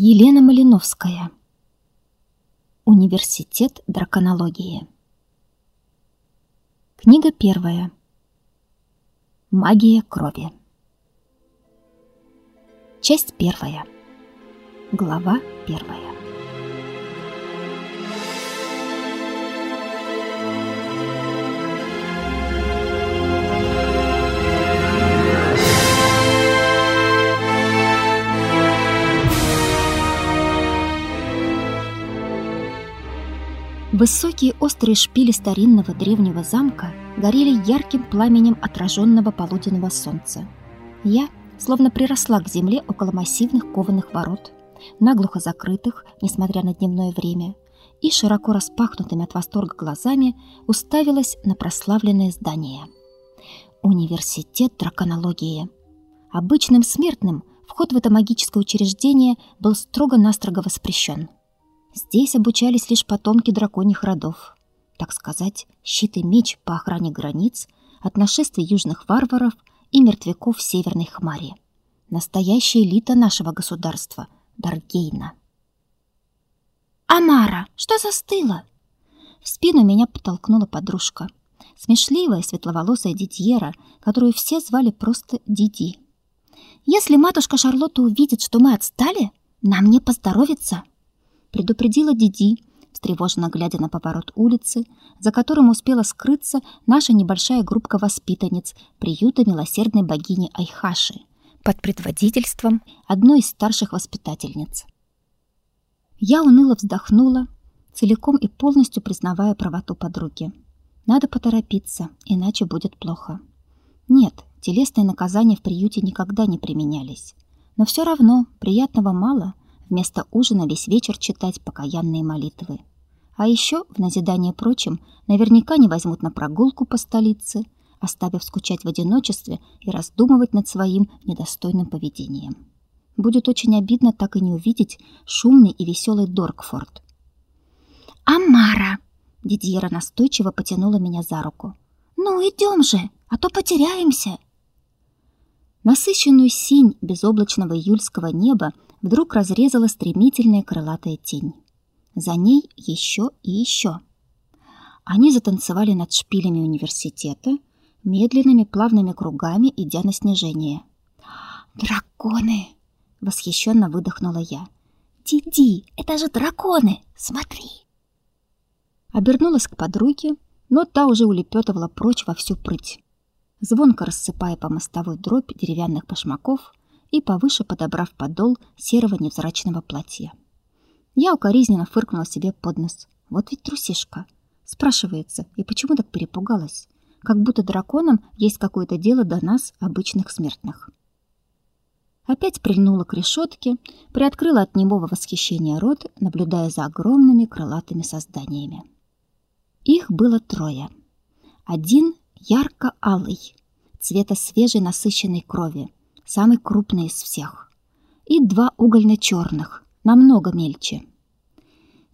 Елена Малиновская. Университет драконологии. Книга первая. Магия крови. Часть первая. Глава первая. Высокие острые шпили старинного древнего замка горели ярким пламенем отраженного полуденного солнца. Я словно приросла к земле около массивных кованых ворот, наглухо закрытых, несмотря на дневное время, и широко распахнутыми от восторга глазами уставилась на прославленное здание. Университет драконологии. Обычным смертным вход в это магическое учреждение был строго-настрого воспрещен – Здесь обучались лишь потомки драконьих родов. Так сказать, щит и меч по охране границ от нашествий южных варваров и мертвяков Северной Хмари. Настоящая элита нашего государства — Даргейна. «Амара, что застыла?» В спину меня подтолкнула подружка. Смешливая светловолосая Дидьера, которую все звали просто Диди. «Если матушка Шарлотта увидит, что мы отстали, нам не поздоровится!» Предупредила Диди, встревоженно глядя на поворот улицы, за которым успела скрыться наша небольшая группка воспитанниц приюта милосердной богини Айхаши под предводительством одной из старших воспитательниц. Я уныло вздохнула, целиком и полностью признавая правоту подруги. Надо поторопиться, иначе будет плохо. Нет, телесные наказания в приюте никогда не применялись. Но все равно приятного мало — Вместо ужина весь вечер читать покаянные молитвы. А еще, в назидание прочим, наверняка не возьмут на прогулку по столице, оставив скучать в одиночестве и раздумывать над своим недостойным поведением. Будет очень обидно так и не увидеть шумный и веселый Доркфорд. «Амара!» — Дидьера настойчиво потянула меня за руку. «Ну, идем же, а то потеряемся!» Насыщенную синь безоблачного июльского неба вдруг разрезала стремительная крылатая тень. За ней еще и еще. Они затанцевали над шпилями университета, медленными плавными кругами идя на снижение. «Драконы!» — восхищенно выдохнула я. «Диди, это же драконы! Смотри!» Обернулась к подруге, но та уже улепетывала прочь во всю прыть. Звонко рассыпая по мостовой дробь деревянных башмаков, и повыше подобрав подол серого невзрачного платья. Я укоризненно фыркнула себе под нос. Вот ведь трусишка. Спрашивается, и почему так перепугалась? Как будто драконам есть какое-то дело до нас, обычных смертных. Опять прильнула к решетке, приоткрыла от немого восхищения рот, наблюдая за огромными крылатыми созданиями. Их было трое. Один ярко-алый, цвета свежей насыщенной крови, самый крупный из всех, и два угольно-черных, намного мельче.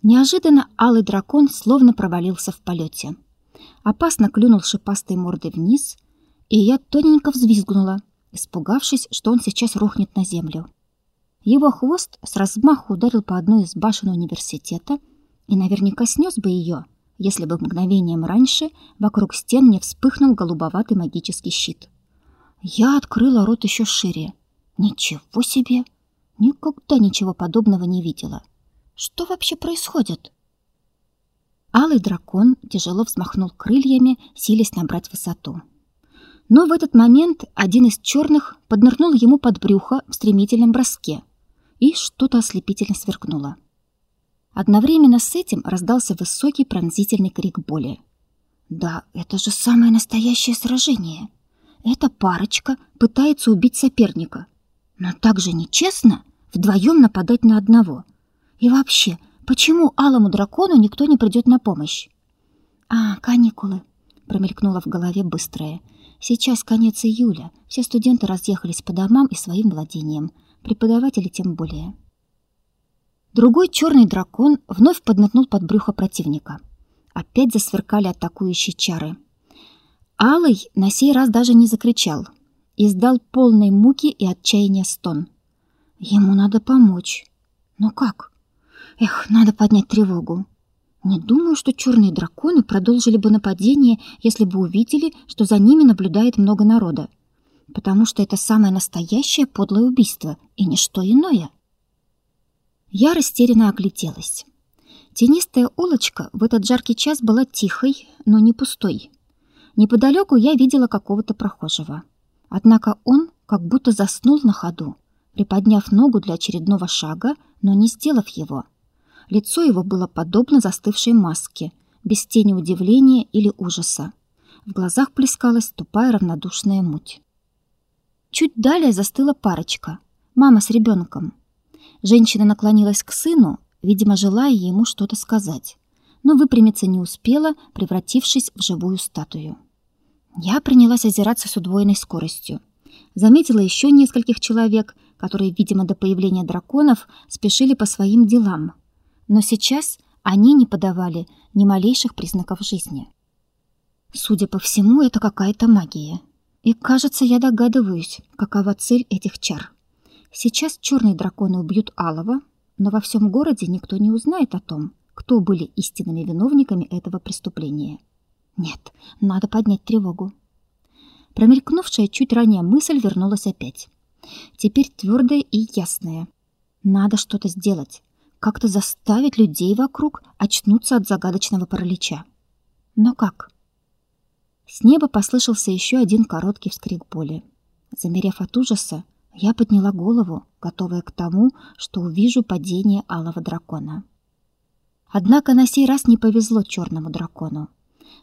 Неожиданно алый дракон словно провалился в полете. Опасно клюнул шипастой мордой вниз, и я тоненько взвизгнула, испугавшись, что он сейчас рухнет на землю. Его хвост с размаху ударил по одной из башен университета и наверняка снес бы ее, если бы мгновением раньше вокруг стен не вспыхнул голубоватый магический щит. Я открыла рот еще шире. Ничего себе! Никогда ничего подобного не видела. Что вообще происходит? Алый дракон тяжело взмахнул крыльями, силясь набрать высоту. Но в этот момент один из черных поднырнул ему под брюхо в стремительном броске, и что-то ослепительно сверкнуло. Одновременно с этим раздался высокий пронзительный крик боли. Да, это же самое настоящее сражение. Эта парочка пытается убить соперника. Но так же нечестно вдвоем нападать на одного. И вообще, почему алому дракону никто не придет на помощь? А, каникулы, промелькнуло в голове быстрое. Сейчас конец июля. Все студенты разъехались по домам и своим владениям, преподаватели тем более. Другой черный дракон вновь поднырнул под брюхо противника. Опять засверкали атакующие чары. Алый на сей раз даже не закричал, издал полной муки и отчаяния стон. Ему надо помочь. Но как? Эх, надо поднять тревогу. Не думаю, что черные драконы продолжили бы нападение, если бы увидели, что за ними наблюдает много народа. Потому что это самое настоящее подлое убийство и ничто иное. Я растерянно огляделась. Тенистая улочка в этот жаркий час была тихой, но не пустой. Неподалеку я видела какого-то прохожего. Однако он как будто заснул на ходу, приподняв ногу для очередного шага, но не сделав его. Лицо его было подобно застывшей маске, без тени удивления или ужаса. В глазах плескалась тупая равнодушная муть. Чуть далее застыла парочка, мама с ребенком. Женщина наклонилась к сыну, видимо, желая ему что-то сказать, но выпрямиться не успела, превратившись в живую статую. Я принялась озираться с удвоенной скоростью. Заметила еще нескольких человек, которые, видимо, до появления драконов спешили по своим делам. Но сейчас они не подавали ни малейших признаков жизни. Судя по всему, это какая-то магия. И, кажется, я догадываюсь, какова цель этих чар. Сейчас черные драконы убьют Алова, но во всем городе никто не узнает о том, кто были истинными виновниками этого преступления. Нет, надо поднять тревогу. Промелькнувшая чуть ранее мысль вернулась опять. Теперь твердая и ясная. Надо что-то сделать, как-то заставить людей вокруг очнуться от загадочного паралича. Но как? С неба послышался еще один короткий вскрик боли. Замерев от ужаса, я подняла голову, готовая к тому, что увижу падение алого дракона. Однако на сей раз не повезло черному дракону.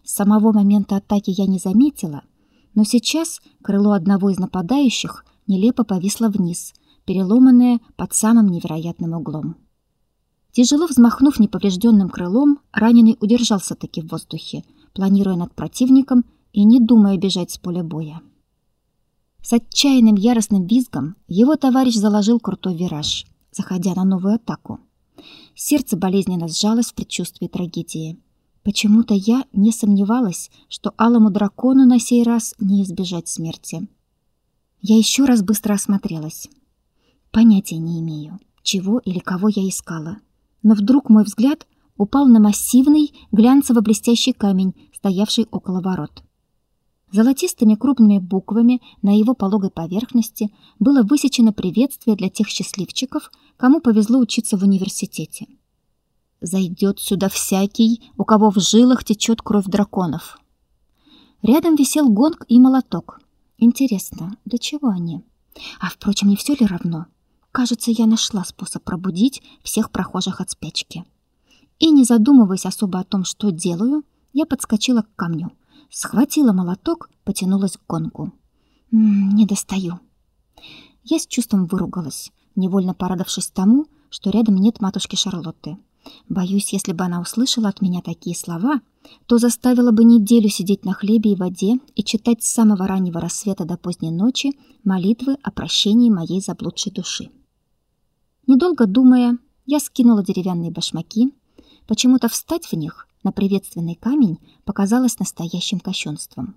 Самого момента атаки я не заметила, но сейчас крыло одного из нападающих нелепо повисло вниз, переломанное под самым невероятным углом. Тяжело взмахнув неповрежденным крылом, раненый удержался таки в воздухе, планируя над противником и не думая бежать с поля боя. С отчаянным яростным визгом его товарищ заложил крутой вираж, заходя на новую атаку. Сердце болезненно сжалось в предчувствии трагедии. Почему-то я не сомневалась, что алому дракону на сей раз не избежать смерти. Я еще раз быстро осмотрелась. Понятия не имею, чего или кого я искала. Но вдруг мой взгляд упал на массивный глянцево-блестящий камень, стоявший около ворот. Золотистыми крупными буквами на его пологой поверхности было высечено приветствие для тех счастливчиков, кому повезло учиться в университете. Зайдет сюда всякий, у кого в жилах течет кровь драконов. Рядом висел гонг и молоток. Интересно, для чего они? А впрочем, не все ли равно? Кажется, я нашла способ пробудить всех прохожих от спячки. И не задумываясь особо о том, что делаю, я подскочила к камню, схватила молоток, потянулась к гонку. М -м, не достаю. Я с чувством выругалась, невольно порадовавшись тому, что рядом нет матушки Шарлотты. Боюсь, если бы она услышала от меня такие слова, то заставила бы неделю сидеть на хлебе и воде и читать с самого раннего рассвета до поздней ночи молитвы о прощении моей заблудшей души. Недолго думая, я скинула деревянные башмаки. Почему-то встать в них на приветственный камень показалось настоящим кощунством.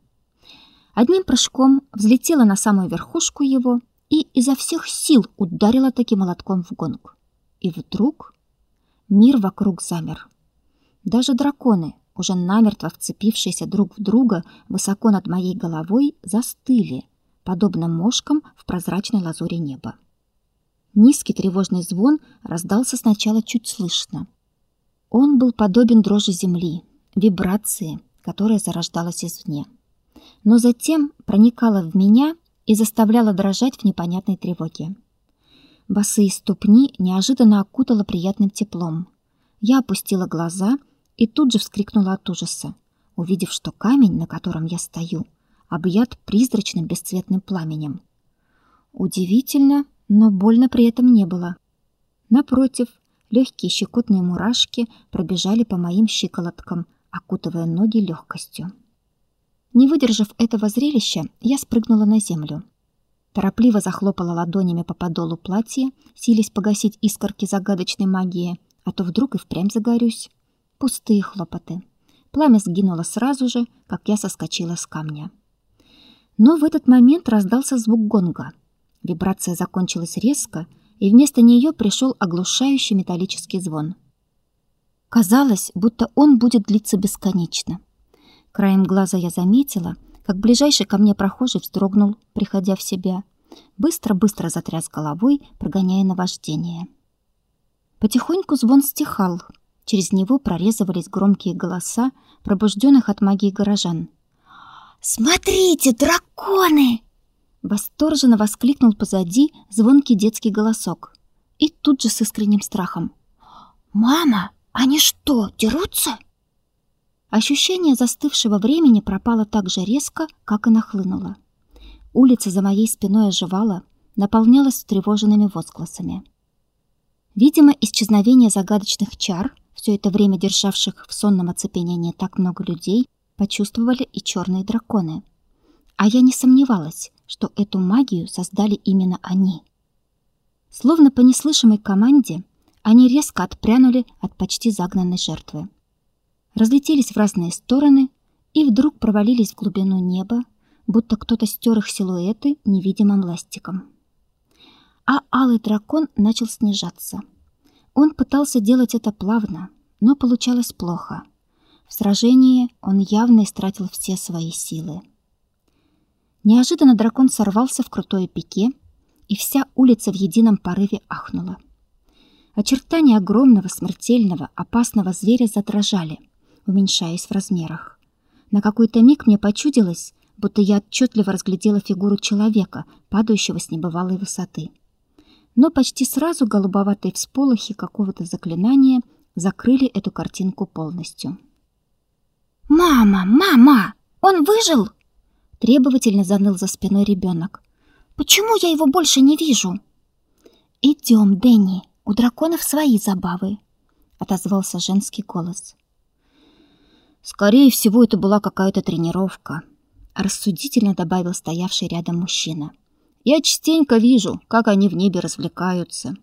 Одним прыжком взлетела на самую верхушку его и изо всех сил ударила таким молотком в гонг. И вдруг Мир вокруг замер. Даже драконы, уже намертво вцепившиеся друг в друга высоко над моей головой, застыли, подобно мошкам в прозрачной лазури неба. Низкий тревожный звон раздался сначала чуть слышно. Он был подобен дрожи земли, вибрации, которая зарождалась извне. Но затем проникала в меня и заставляла дрожать в непонятной тревоге. Босые ступни неожиданно окутало приятным теплом. Я опустила глаза и тут же вскрикнула от ужаса, увидев, что камень, на котором я стою, объят призрачным бесцветным пламенем. Удивительно, но больно при этом не было. Напротив, легкие щекотные мурашки пробежали по моим щиколоткам, окутывая ноги легкостью. Не выдержав этого зрелища, я спрыгнула на землю торопливо захлопала ладонями по подолу платья, силясь погасить искорки загадочной магии, а то вдруг и впрямь загорюсь. Пустые хлопоты. Пламя сгинуло сразу же, как я соскочила с камня. Но в этот момент раздался звук гонга. Вибрация закончилась резко, и вместо нее пришел оглушающий металлический звон. Казалось, будто он будет длиться бесконечно. Краем глаза я заметила, как ближайший ко мне прохожий вздрогнул, приходя в себя. Быстро-быстро затряс головой, прогоняя наваждение. Потихоньку звон стихал. Через него прорезывались громкие голоса пробужденных от магии горожан. «Смотрите, драконы!» Восторженно воскликнул позади звонкий детский голосок. И тут же с искренним страхом. «Мама, они что, дерутся?» Ощущение застывшего времени пропало так же резко, как и нахлынуло. Улица за моей спиной оживала, наполнялась тревожными возгласами. Видимо, исчезновение загадочных чар, все это время державших в сонном оцепенении так много людей, почувствовали и черные драконы. А я не сомневалась, что эту магию создали именно они. Словно по неслышимой команде, они резко отпрянули от почти загнанной жертвы. Разлетелись в разные стороны и вдруг провалились в глубину неба, будто кто-то стер их силуэты невидимым ластиком. А алый дракон начал снижаться. Он пытался делать это плавно, но получалось плохо. В сражении он явно истратил все свои силы. Неожиданно дракон сорвался в крутое пике, и вся улица в едином порыве ахнула. Очертания огромного, смертельного, опасного зверя задрожали, уменьшаясь в размерах. На какой-то миг мне почудилось, будто я отчетливо разглядела фигуру человека, падающего с небывалой высоты. Но почти сразу голубоватые всполохи какого-то заклинания закрыли эту картинку полностью. «Мама! Мама! Он выжил!» Требовательно заныл за спиной ребенок. Почему я его больше не вижу? Идем, Дэнни, у драконов свои забавы, отозвался женский голос. Скорее всего, это была какая-то тренировка, рассудительно добавил стоявший рядом мужчина. Я частенько вижу, как они в небе развлекаются.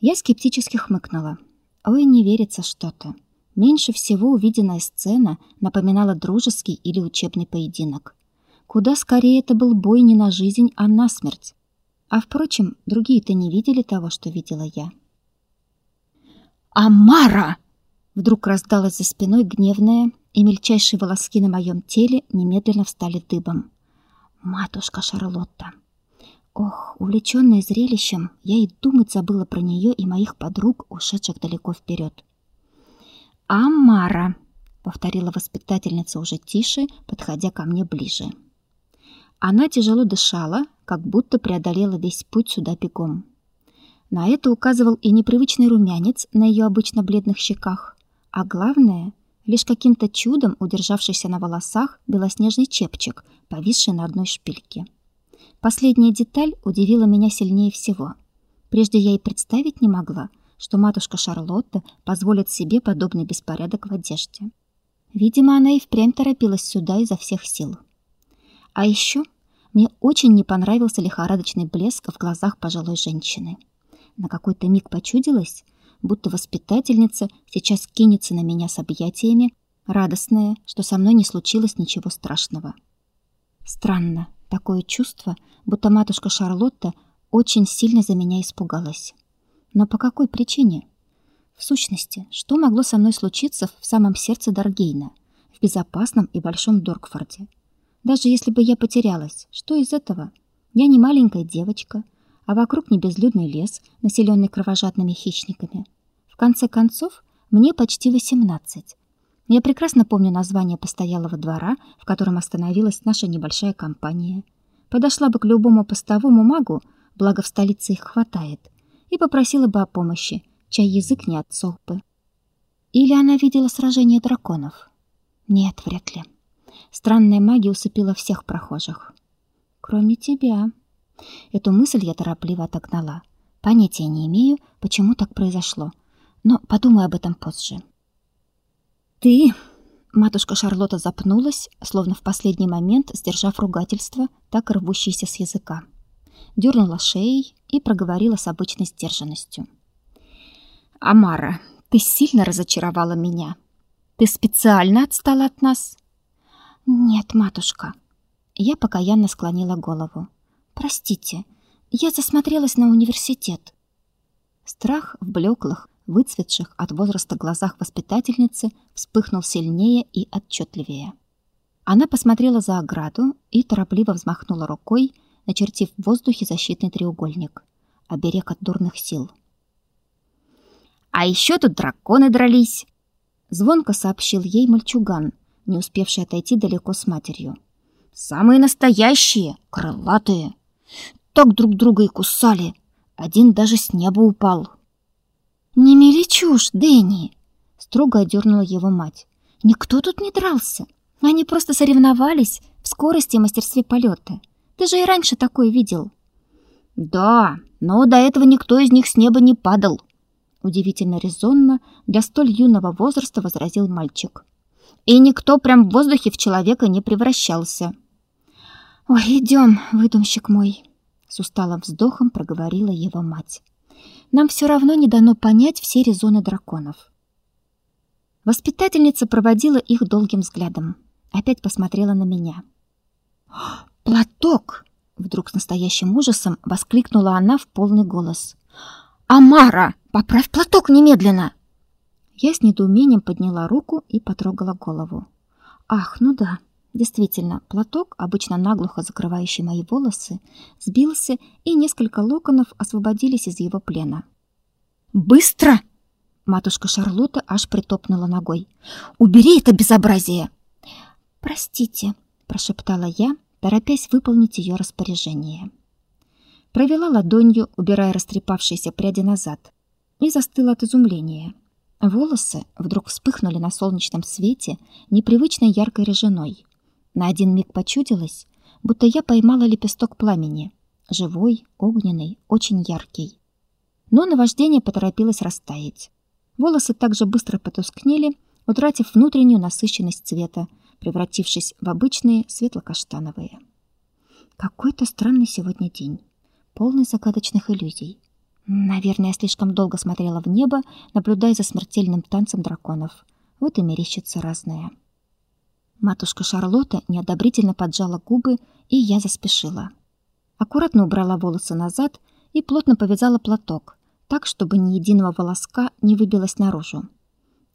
Я скептически хмыкнула. Ой, не верится что-то. Меньше всего увиденная сцена напоминала дружеский или учебный поединок. Куда скорее это был бой не на жизнь, а на смерть. А впрочем, другие-то не видели того, что видела я. «Амара!» Вдруг раздалось за спиной гневное, и мельчайшие волоски на моем теле немедленно встали дыбом. «Матушка Шарлотта!» Ох, увлечённая зрелищем, я и думать забыла про неё и моих подруг, ушедших далеко вперед. «Амара!» — повторила воспитательница уже тише, подходя ко мне ближе. Она тяжело дышала, как будто преодолела весь путь сюда бегом. На это указывал и непривычный румянец на ее обычно бледных щеках, а главное, лишь каким-то чудом удержавшийся на волосах белоснежный чепчик, повисший на одной шпильке. Последняя деталь удивила меня сильнее всего. Прежде я и представить не могла, что матушка Шарлотта позволит себе подобный беспорядок в одежде. Видимо, она и впрямь торопилась сюда изо всех сил. А еще мне очень не понравился лихорадочный блеск в глазах пожилой женщины. На какой-то миг почудилось, будто воспитательница сейчас кинется на меня с объятиями, радостная, что со мной не случилось ничего страшного. Странно, такое чувство, будто матушка Шарлотта очень сильно за меня испугалась. Но по какой причине? В сущности, что могло со мной случиться в самом сердце Даргейна, в безопасном и большом Доркфорде? Даже если бы я потерялась, что из этого? Я не маленькая девочка, а вокруг не безлюдный лес, населенный кровожадными хищниками. В конце концов, мне почти восемнадцать. Я прекрасно помню название постоялого двора, в котором остановилась наша небольшая компания. Подошла бы к любому постовому магу, благо в столице их хватает, и попросила бы о помощи, чай язык не отсох бы. Или она видела сражение драконов? Нет, вряд ли. Странная магия усыпила всех прохожих. Кроме тебя. Эту мысль я торопливо отогнала. Понятия не имею, почему так произошло, но подумаю об этом позже. Ты, матушка Шарлотта запнулась, словно в последний момент сдержав ругательство, так рвущееся с языка. Дернула шеей и проговорила с обычной сдержанностью. Амара, ты сильно разочаровала меня. Ты специально отстала от нас? «Нет, матушка». Я покаянно склонила голову. «Простите, Я засмотрелась на университет. Страх в блеклых, выцветших от возраста глазах воспитательницы вспыхнул сильнее и отчетливее. Она посмотрела за ограду и торопливо взмахнула рукой, начертив в воздухе защитный треугольник, оберег от дурных сил. «А еще тут драконы дрались!» Звонко сообщил ей мальчуган, не успевший отойти далеко с матерью. «Самые настоящие, крылатые! Так друг друга и кусали! Один даже с неба упал!» «Не мели чушь, Дэнни!» — строго одернула его мать. «Никто тут не дрался. Они просто соревновались в скорости и мастерстве полета. Ты же и раньше такое видел». «Да, но до этого никто из них с неба не падал», — удивительно резонно для столь юного возраста возразил мальчик. «И никто прям в воздухе в человека не превращался». «Ой, идем, выдумщик мой», — с усталым вздохом проговорила его мать. Нам все равно не дано понять все резоны драконов. Воспитательница проводила их долгим взглядом. Опять посмотрела на меня. «Платок!» — вдруг с настоящим ужасом воскликнула она в полный голос. «Амара, поправь платок немедленно!» Я с недоумением подняла руку и потрогала голову. «Ах, ну да, Действительно, платок, обычно наглухо закрывающий мои волосы, сбился, и несколько локонов освободились из его плена. «Быстро!» Матушка Шарлотта аж притопнула ногой. «Убери это безобразие!» «Простите», — прошептала я, торопясь выполнить ее распоряжение. Провела ладонью, убирая растрепавшиеся пряди назад, и застыла от изумления. Волосы вдруг вспыхнули на солнечном свете непривычной яркой рыжиной. На один миг почудилось, будто я поймала лепесток пламени, живой, огненный, очень яркий. Но наваждение поторопилось растаять. Волосы также быстро потускнели, утратив внутреннюю насыщенность цвета, превратившись в обычные светло-каштановые. Какой-то странный сегодня день, полный загадочных иллюзий. Наверное, я слишком долго смотрела в небо, наблюдая за смертельным танцем драконов. Вот и мерещится разное. Матушка Шарлотта неодобрительно поджала губы, и я заспешила. Аккуратно убрала волосы назад и плотно повязала платок, так, чтобы ни единого волоска не выбилось наружу.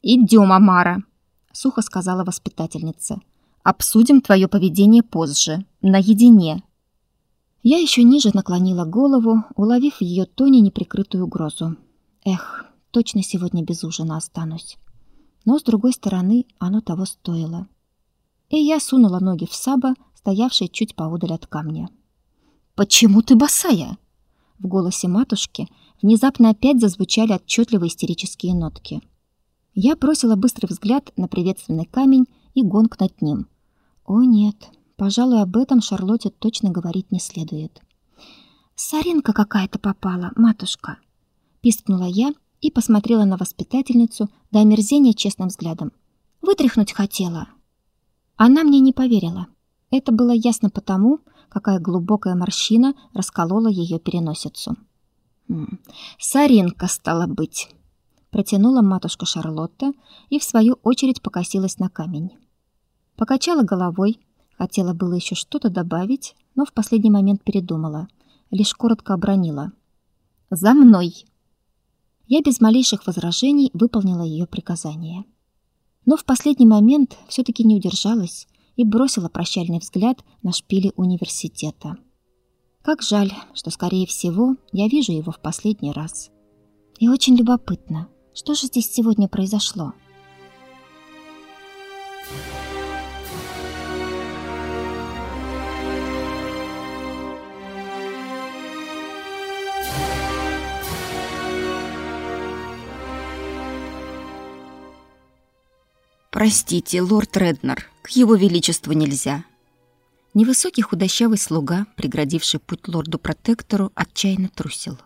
«Идем, Амара!» — сухо сказала воспитательница. «Обсудим твое поведение позже, наедине». Я еще ниже наклонила голову, уловив в ее тоне неприкрытую угрозу. Эх, точно сегодня без ужина останусь. Но, с другой стороны, оно того стоило и я сунула ноги в саба, стоявший чуть поодаль от камня. «Почему ты босая?» В голосе матушки внезапно опять зазвучали отчетливые истерические нотки. Я бросила быстрый взгляд на приветственный камень и гонг над ним. О нет, пожалуй, об этом Шарлотте точно говорить не следует. «Соринка какая-то попала, матушка!» Пискнула я и посмотрела на воспитательницу до омерзения честным взглядом. «Вытряхнуть хотела!» Она мне не поверила. Это было ясно потому, какая глубокая морщина расколола ее переносицу. «Саринка, стала быть!» Протянула матушка Шарлотта и, в свою очередь, покосилась на камень. Покачала головой, хотела было еще что-то добавить, но в последний момент передумала, лишь коротко обронила. «За мной!» Я без малейших возражений выполнила ее приказание но в последний момент все таки не удержалась и бросила прощальный взгляд на шпили университета. Как жаль, что скорее всего я вижу его в последний раз. И очень любопытно, что же здесь сегодня произошло. Простите, лорд Реднер, к его величеству нельзя. Невысокий худощавый слуга, преградивший путь лорду-протектору, отчаянно трусил.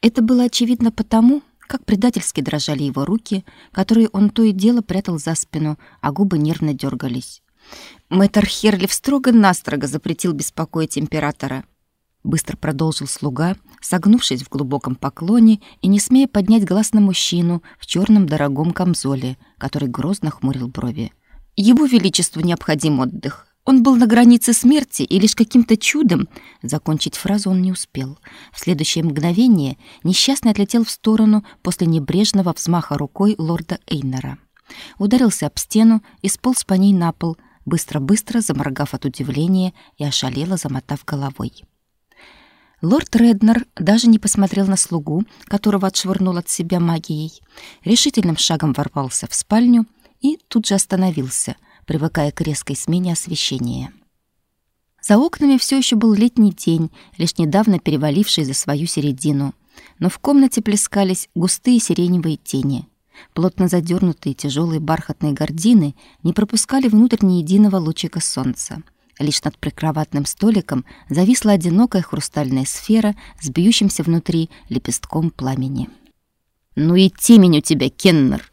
Это было очевидно потому, как предательски дрожали его руки, которые он то и дело прятал за спину, а губы нервно дергались. Мэтр Херлиф строго-настрого запретил беспокоить императора. Быстро продолжил слуга, согнувшись в глубоком поклоне и не смея поднять глаз на мужчину в черном дорогом камзоле, который грозно хмурил брови. Его величеству необходим отдых. Он был на границе смерти, и лишь каким-то чудом закончить фразу он не успел. В следующее мгновение несчастный отлетел в сторону после небрежного взмаха рукой лорда Эйнера. Ударился об стену и сполз по ней на пол, быстро-быстро заморгав от удивления и ошалело замотав головой. Лорд Реднер даже не посмотрел на слугу, которого отшвырнул от себя магией, решительным шагом ворвался в спальню и тут же остановился, привыкая к резкой смене освещения. За окнами все еще был летний день, лишь недавно переваливший за свою середину, но в комнате плескались густые сиреневые тени. Плотно задернутые тяжелые бархатные гардины не пропускали внутрь ни единого лучика солнца — Лишь над прикроватным столиком зависла одинокая хрустальная сфера с бьющимся внутри лепестком пламени. «Ну и темень у тебя, Кеннер!»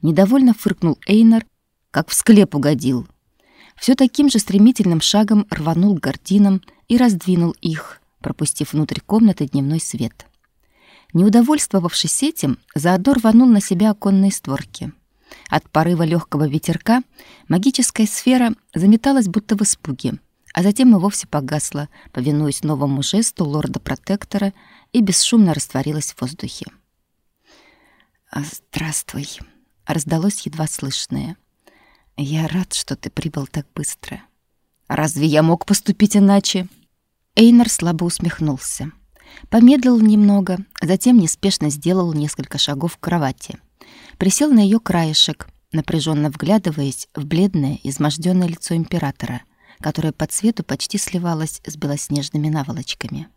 Недовольно фыркнул Эйнер, как в склеп угодил. Все таким же стремительным шагом рванул к гардинам и раздвинул их, пропустив внутрь комнаты дневной свет. Не удовольствовавшись этим, Заодор рванул на себя оконные створки. От порыва легкого ветерка магическая сфера заметалась будто в испуге, а затем и вовсе погасла, повинуясь новому жесту лорда-протектора и бесшумно растворилась в воздухе. «А, «Здравствуй», — раздалось едва слышное. «Я рад, что ты прибыл так быстро». «Разве я мог поступить иначе?» Эйнар слабо усмехнулся. Помедлил немного, затем неспешно сделал несколько шагов к кровати — присел на ее краешек, напряженно вглядываясь в бледное, изможденное лицо императора, которое по цвету почти сливалось с белоснежными наволочками.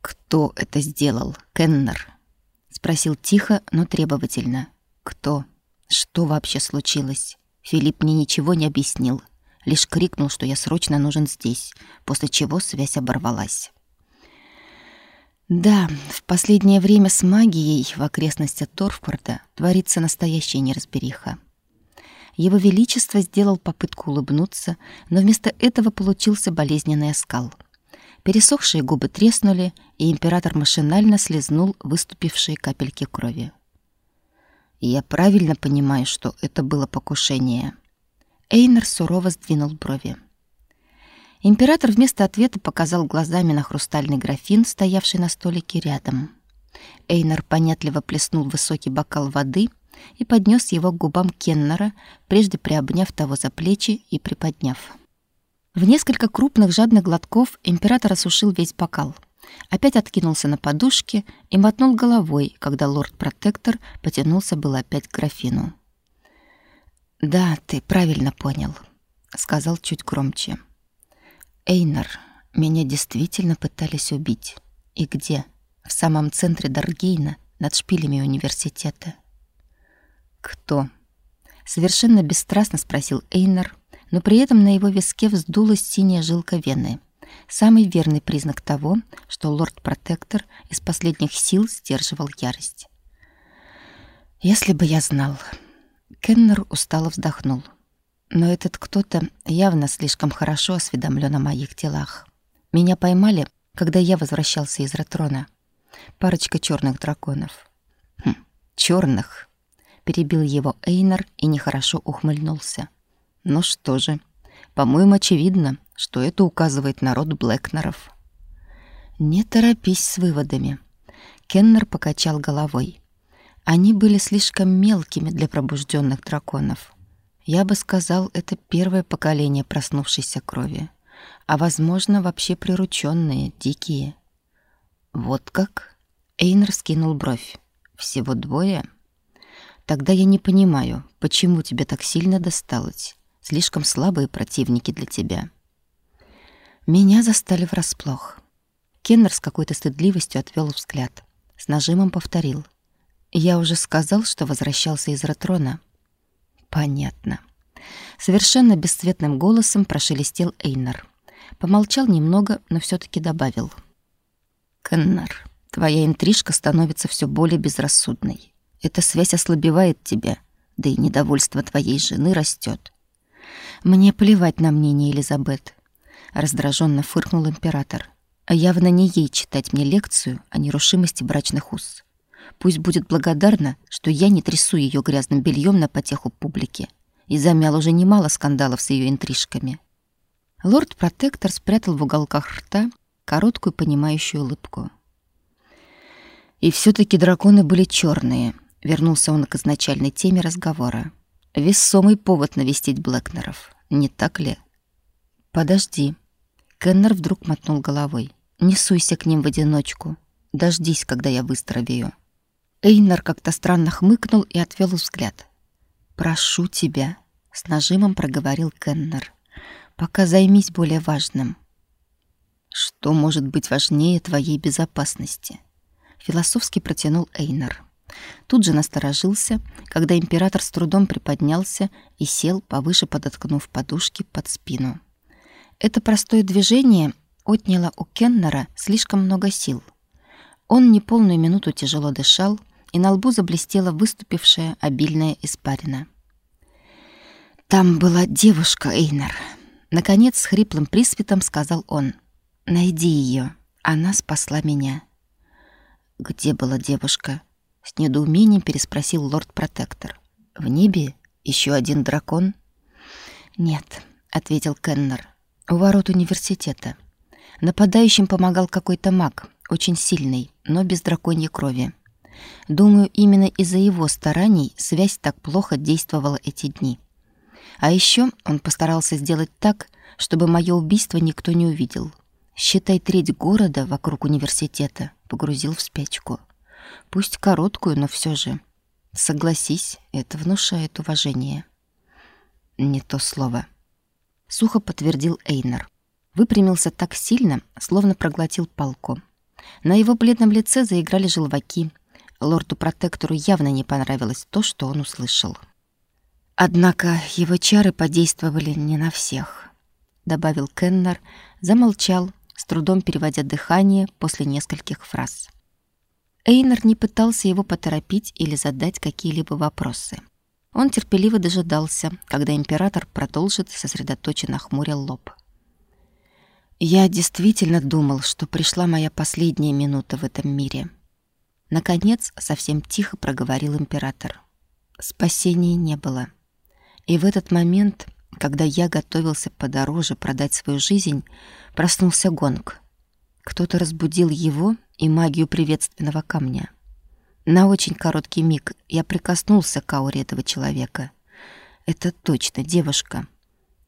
«Кто это сделал, Кеннер?» — спросил тихо, но требовательно. «Кто? Что вообще случилось?» Филипп мне ничего не объяснил, лишь крикнул, что я срочно нужен здесь, после чего связь оборвалась. Да, в последнее время с магией в окрестностях Торфпорта творится настоящая неразбериха. Его Величество сделал попытку улыбнуться, но вместо этого получился болезненный оскал. Пересохшие губы треснули, и император машинально слезнул выступившие капельки крови. «Я правильно понимаю, что это было покушение?» Эйнер сурово сдвинул брови. Император вместо ответа показал глазами на хрустальный графин, стоявший на столике рядом. Эйнар понятливо плеснул высокий бокал воды и поднес его к губам Кеннера, прежде приобняв того за плечи и приподняв. В несколько крупных жадных глотков император осушил весь бокал. Опять откинулся на подушке и мотнул головой, когда лорд-протектор потянулся было опять к графину. «Да, ты правильно понял», — сказал чуть громче. Эйнар, меня действительно пытались убить. И где? В самом центре Даргейна, над шпилями университета. Кто? Совершенно бесстрастно спросил Эйнар, но при этом на его виске вздулась синяя жилка вены. Самый верный признак того, что лорд-протектор из последних сил сдерживал ярость. «Если бы я знал...» Кеннер устало вздохнул. Но этот кто-то явно слишком хорошо осведомлен о моих делах. Меня поймали, когда я возвращался из Ретрона. Парочка черных драконов. Хм, черных. Перебил его Эйнер и нехорошо ухмыльнулся. Ну что же, по-моему, очевидно, что это указывает народ Блэкнеров. Не торопись с выводами. Кеннер покачал головой. Они были слишком мелкими для пробужденных драконов. Я бы сказал, это первое поколение проснувшейся крови. А, возможно, вообще прирученные, дикие. Вот как? Эйнер скинул бровь. Всего двое? Тогда я не понимаю, почему тебе так сильно досталось. Слишком слабые противники для тебя. Меня застали врасплох. Кеннер с какой-то стыдливостью отвел взгляд. С нажимом повторил. Я уже сказал, что возвращался из Ротрона. Понятно. Совершенно бесцветным голосом прошелестел Эйнар. Помолчал немного, но все таки добавил: "Кеннар, твоя интрижка становится все более безрассудной. Эта связь ослабевает тебя, да и недовольство твоей жены растет. Мне плевать на мнение Элизабет, раздраженно фыркнул император. А явно не ей читать мне лекцию о нерушимости брачных уз. Пусть будет благодарна, что я не трясу ее грязным бельем на потеху публике. и замял уже немало скандалов с ее интрижками. Лорд-протектор спрятал в уголках рта короткую понимающую улыбку. И все таки драконы были черные. Вернулся он к изначальной теме разговора. Весомый повод навестить Блэкнеров, не так ли? Подожди. Кеннер вдруг мотнул головой. Не суйся к ним в одиночку. Дождись, когда я выздоровею. Эйнар как-то странно хмыкнул и отвел взгляд. «Прошу тебя», — с нажимом проговорил Кеннер. «Пока займись более важным». «Что может быть важнее твоей безопасности?» Философски протянул Эйнар. Тут же насторожился, когда император с трудом приподнялся и сел, повыше подоткнув подушки под спину. Это простое движение отняло у Кеннера слишком много сил. Он неполную минуту тяжело дышал, и на лбу заблестела выступившая обильная испарина. «Там была девушка, Эйнер», — наконец с хриплым присвитом сказал он. «Найди ее. Она спасла меня». «Где была девушка?» — с недоумением переспросил лорд-протектор. «В небе? Еще один дракон?» «Нет», — ответил Кеннер. «У ворот университета. Нападающим помогал какой-то маг, очень сильный, но без драконьей крови. Думаю, именно из-за его стараний связь так плохо действовала эти дни. А еще он постарался сделать так, чтобы мое убийство никто не увидел. Считай, треть города вокруг университета погрузил в спячку. Пусть короткую, но все же. Согласись, это внушает уважение. Не то слово. Сухо подтвердил Эйнар. Выпрямился так сильно, словно проглотил палку. На его бледном лице заиграли желваки, Лорду-протектору явно не понравилось то, что он услышал. Однако его чары подействовали не на всех, добавил Кеннер, замолчал, с трудом переводя дыхание после нескольких фраз. Эйнер не пытался его поторопить или задать какие-либо вопросы. Он терпеливо дожидался, когда император продолжит сосредоточенно хмуря лоб. «Я действительно думал, что пришла моя последняя минута в этом мире», Наконец, совсем тихо проговорил император. Спасения не было. И в этот момент, когда я готовился подороже продать свою жизнь, проснулся гонг. Кто-то разбудил его и магию приветственного камня. На очень короткий миг я прикоснулся к ауре этого человека. Это точно девушка.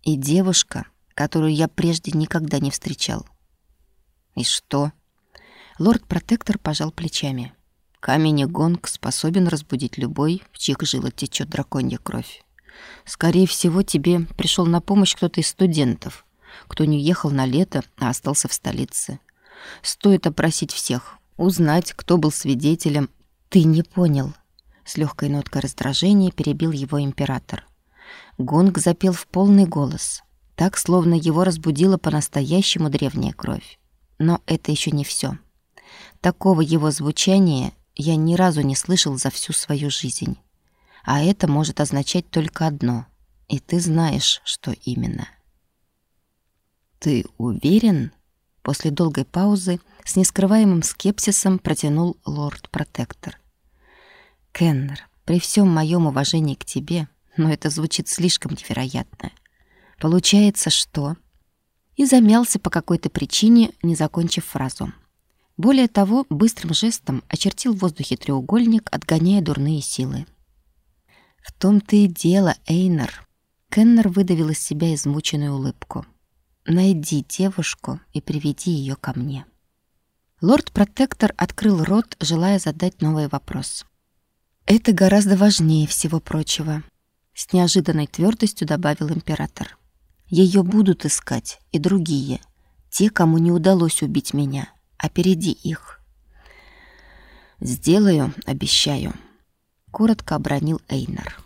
И девушка, которую я прежде никогда не встречал. И что? Лорд-протектор пожал плечами. Камень и гонг способен разбудить любой, в чьих жилах течет драконья кровь. Скорее всего, тебе пришел на помощь кто-то из студентов, кто не уехал на лето, а остался в столице. Стоит опросить всех, узнать, кто был свидетелем. Ты не понял. С легкой ноткой раздражения перебил его император. Гонг запел в полный голос, так, словно его разбудила по-настоящему древняя кровь. Но это еще не все. Такого его звучания я ни разу не слышал за всю свою жизнь. А это может означать только одно. И ты знаешь, что именно. «Ты уверен?» После долгой паузы с нескрываемым скепсисом протянул лорд-протектор. «Кеннер, при всем моем уважении к тебе, но это звучит слишком невероятно. Получается, что...» И замялся по какой-то причине, не закончив фразу. Более того, быстрым жестом очертил в воздухе треугольник, отгоняя дурные силы. «В том-то и дело, Эйнер!» Кеннер выдавил из себя измученную улыбку. «Найди девушку и приведи ее ко мне». Лорд-протектор открыл рот, желая задать новый вопрос. «Это гораздо важнее всего прочего», — с неожиданной твердостью добавил император. «Ее будут искать и другие, те, кому не удалось убить меня, Опереди их. «Сделаю, обещаю», — коротко обронил Эйнар.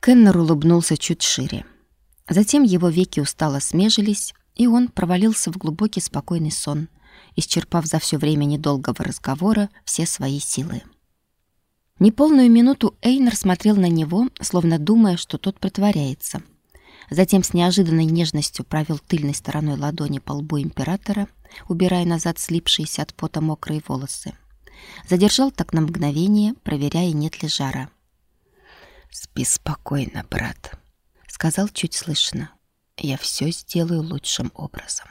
Кеннер улыбнулся чуть шире. Затем его веки устало смежились, и он провалился в глубокий спокойный сон, исчерпав за все время недолгого разговора все свои силы. Неполную минуту Эйнер смотрел на него, словно думая, что тот притворяется. Затем с неожиданной нежностью провел тыльной стороной ладони по лбу императора — убирая назад слипшиеся от пота мокрые волосы. Задержал так на мгновение, проверяя, нет ли жара. «Спи спокойно, брат», — сказал чуть слышно. «Я все сделаю лучшим образом».